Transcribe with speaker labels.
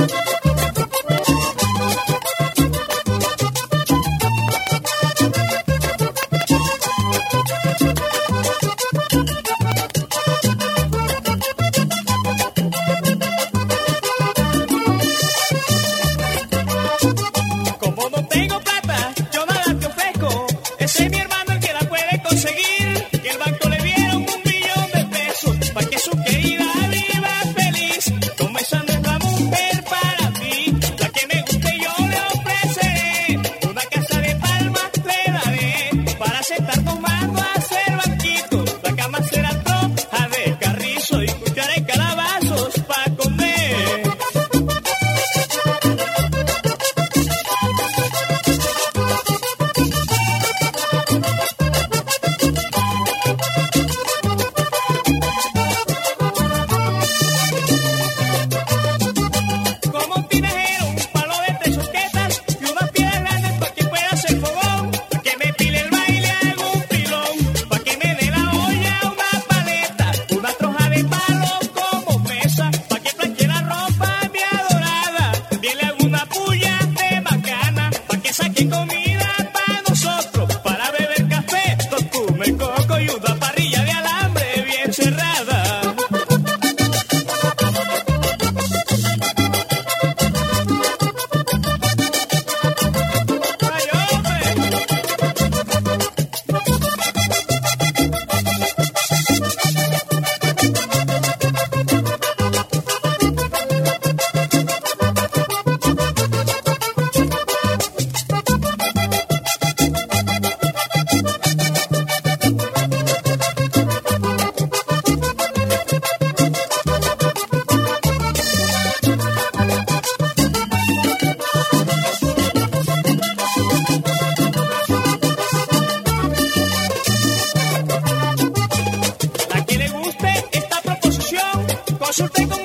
Speaker 1: Thank you.
Speaker 2: tengo